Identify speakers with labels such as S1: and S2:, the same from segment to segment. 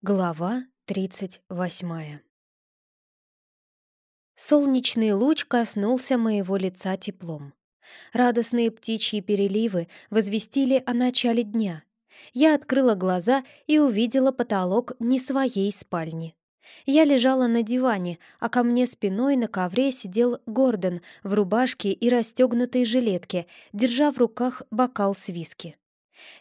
S1: Глава тридцать восьмая Солнечный луч коснулся моего лица теплом. Радостные птичьи переливы возвестили о начале дня. Я открыла глаза и увидела потолок не своей спальни. Я лежала на диване, а ко мне спиной на ковре сидел Гордон в рубашке и расстегнутой жилетке, держа в руках бокал с виски.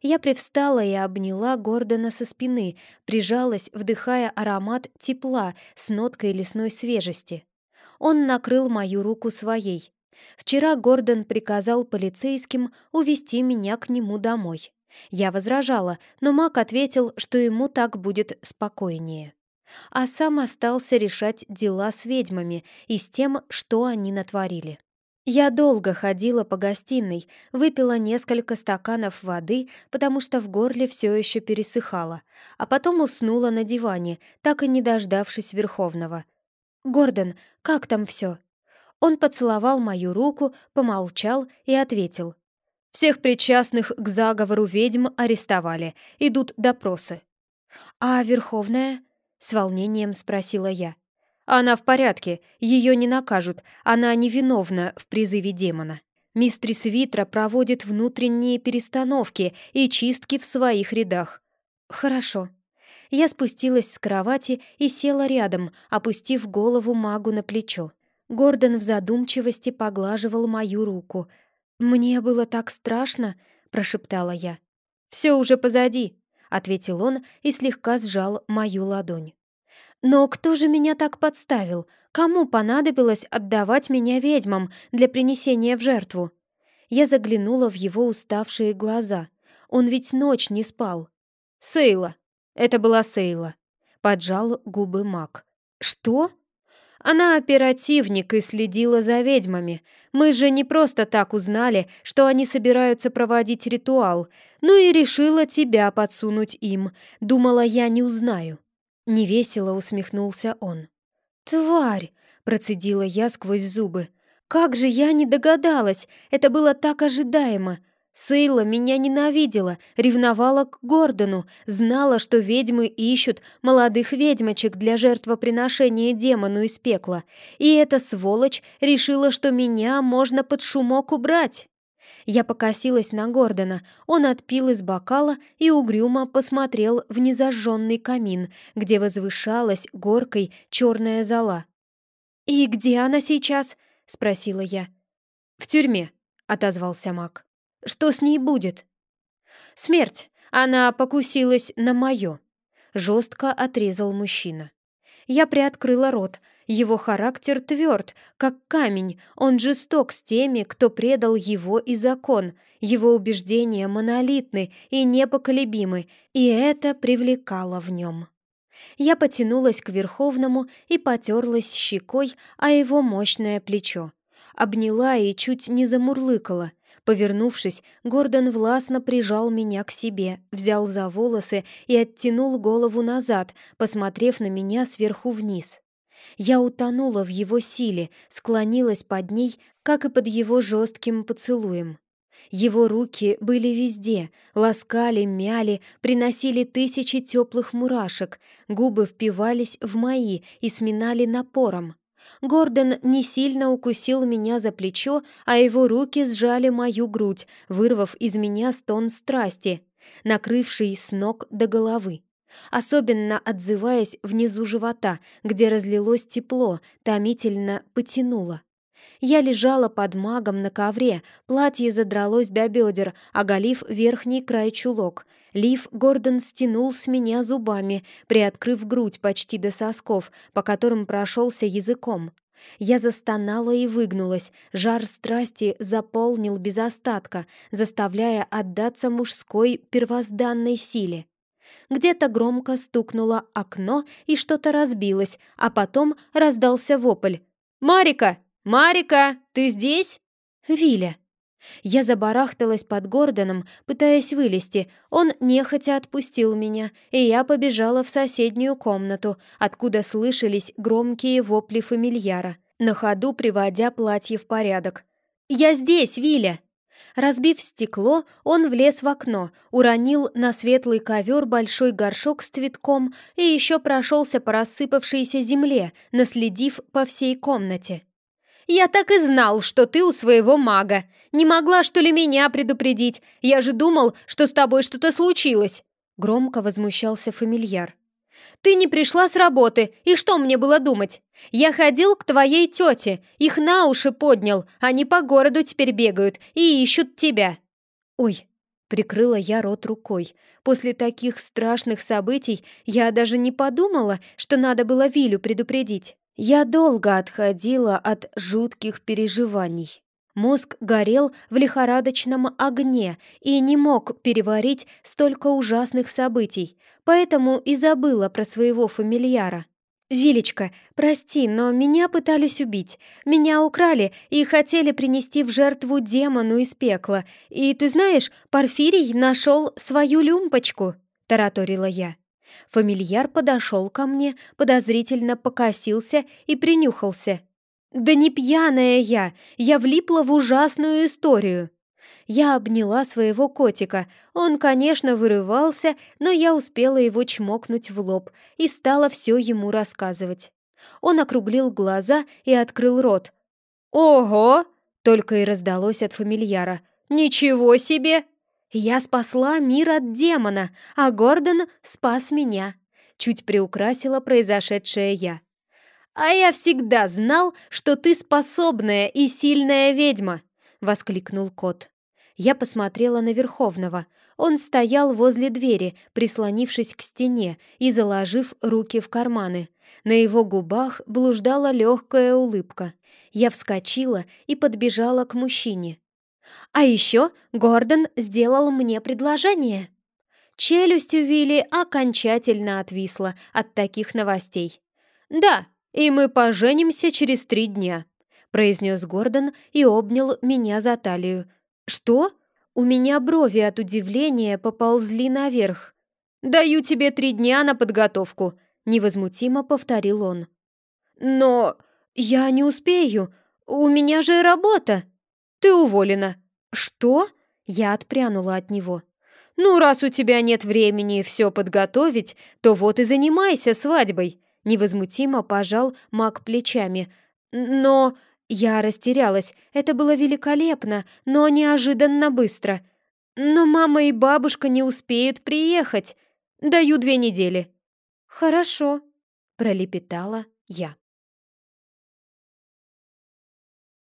S1: Я привстала и обняла Гордона со спины, прижалась, вдыхая аромат тепла с ноткой лесной свежести. Он накрыл мою руку своей. Вчера Гордон приказал полицейским увести меня к нему домой. Я возражала, но Мак ответил, что ему так будет спокойнее. А сам остался решать дела с ведьмами и с тем, что они натворили. Я долго ходила по гостиной, выпила несколько стаканов воды, потому что в горле все еще пересыхало, а потом уснула на диване, так и не дождавшись Верховного. «Гордон, как там все?» Он поцеловал мою руку, помолчал и ответил. «Всех причастных к заговору ведьм арестовали, идут допросы». «А Верховная?» — с волнением спросила я. Она в порядке, ее не накажут, она невиновна в призыве демона. Мистрис Витра проводит внутренние перестановки и чистки в своих рядах. Хорошо. Я спустилась с кровати и села рядом, опустив голову магу на плечо. Гордон в задумчивости поглаживал мою руку. «Мне было так страшно», — прошептала я. «Все уже позади», — ответил он и слегка сжал мою ладонь. Но кто же меня так подставил? Кому понадобилось отдавать меня ведьмам для принесения в жертву? Я заглянула в его уставшие глаза. Он ведь ночь не спал. «Сейла!» Это была Сейла. Поджал губы маг. «Что?» Она оперативник и следила за ведьмами. Мы же не просто так узнали, что они собираются проводить ритуал. Ну и решила тебя подсунуть им. Думала, я не узнаю. Невесело усмехнулся он. «Тварь!» — процедила я сквозь зубы. «Как же я не догадалась! Это было так ожидаемо!» Сейла меня ненавидела, ревновала к Гордону, знала, что ведьмы ищут молодых ведьмочек для жертвоприношения демону из пекла. И эта сволочь решила, что меня можно под шумок убрать. Я покосилась на Гордона. Он отпил из бокала и угрюмо посмотрел в незажженный камин, где возвышалась горкой черная зола. «И где она сейчас?» — спросила я. «В тюрьме», — отозвался маг. «Что с ней будет?» «Смерть. Она покусилась на мое», — жестко отрезал мужчина. Я приоткрыла рот — его характер тверд, как камень, он жесток с теми, кто предал его и закон. Его убеждения монолитны и непоколебимы, и это привлекало в нем. Я потянулась к Верховному и потерлась щекой о его мощное плечо. Обняла и чуть не замурлыкала. Повернувшись, Гордон властно прижал меня к себе, взял за волосы и оттянул голову назад, посмотрев на меня сверху вниз. Я утонула в его силе, склонилась под ней, как и под его жестким поцелуем. Его руки были везде, ласкали, мяли, приносили тысячи теплых мурашек, губы впивались в мои и сминали напором. Гордон не сильно укусил меня за плечо, а его руки сжали мою грудь, вырвав из меня стон страсти, накрывший с ног до головы особенно отзываясь внизу живота, где разлилось тепло, томительно потянуло. Я лежала под магом на ковре, платье задралось до бедер, оголив верхний край чулок. Лив Гордон стянул с меня зубами, приоткрыв грудь почти до сосков, по которым прошелся языком. Я застонала и выгнулась, жар страсти заполнил без остатка, заставляя отдаться мужской первозданной силе. Где-то громко стукнуло окно и что-то разбилось, а потом раздался вопль. «Марика! Марика! Ты здесь?» «Виля!» Я забарахталась под Гордоном, пытаясь вылезти. Он нехотя отпустил меня, и я побежала в соседнюю комнату, откуда слышались громкие вопли фамильяра, на ходу приводя платье в порядок. «Я здесь, Виля!» Разбив стекло, он влез в окно, уронил на светлый ковер большой горшок с цветком и еще прошелся по рассыпавшейся земле, наследив по всей комнате. «Я так и знал, что ты у своего мага. Не могла, что ли, меня предупредить? Я же думал, что с тобой что-то случилось!» Громко возмущался фамильяр. «Ты не пришла с работы, и что мне было думать? Я ходил к твоей тете, их на уши поднял, они по городу теперь бегают и ищут тебя». «Ой», — прикрыла я рот рукой. После таких страшных событий я даже не подумала, что надо было Вилю предупредить. Я долго отходила от жутких переживаний. Мозг горел в лихорадочном огне и не мог переварить столько ужасных событий, поэтому и забыла про своего фамильяра. «Вилечка, прости, но меня пытались убить. Меня украли и хотели принести в жертву демону из пекла. И ты знаешь, Порфирий нашел свою люмпочку», — тараторила я. Фамильяр подошел ко мне, подозрительно покосился и принюхался. «Да не пьяная я! Я влипла в ужасную историю!» Я обняла своего котика. Он, конечно, вырывался, но я успела его чмокнуть в лоб и стала все ему рассказывать. Он округлил глаза и открыл рот. «Ого!» — только и раздалось от фамильяра. «Ничего себе!» «Я спасла мир от демона, а Гордон спас меня», — чуть приукрасила произошедшее я. «А я всегда знал, что ты способная и сильная ведьма!» — воскликнул кот. Я посмотрела на Верховного. Он стоял возле двери, прислонившись к стене и заложив руки в карманы. На его губах блуждала легкая улыбка. Я вскочила и подбежала к мужчине. «А еще Гордон сделал мне предложение!» Челюсть у Вилли окончательно отвисла от таких новостей. «Да, и мы поженимся через три дня», — произнес Гордон и обнял меня за талию. «Что?» У меня брови от удивления поползли наверх. «Даю тебе три дня на подготовку», — невозмутимо повторил он. «Но я не успею. У меня же работа». «Ты уволена». «Что?» — я отпрянула от него. «Ну, раз у тебя нет времени все подготовить, то вот и занимайся свадьбой невозмутимо пожал маг плечами. «Но...» Я растерялась. Это было великолепно, но неожиданно быстро. «Но мама и бабушка не успеют приехать. Даю две недели». «Хорошо», — пролепетала я.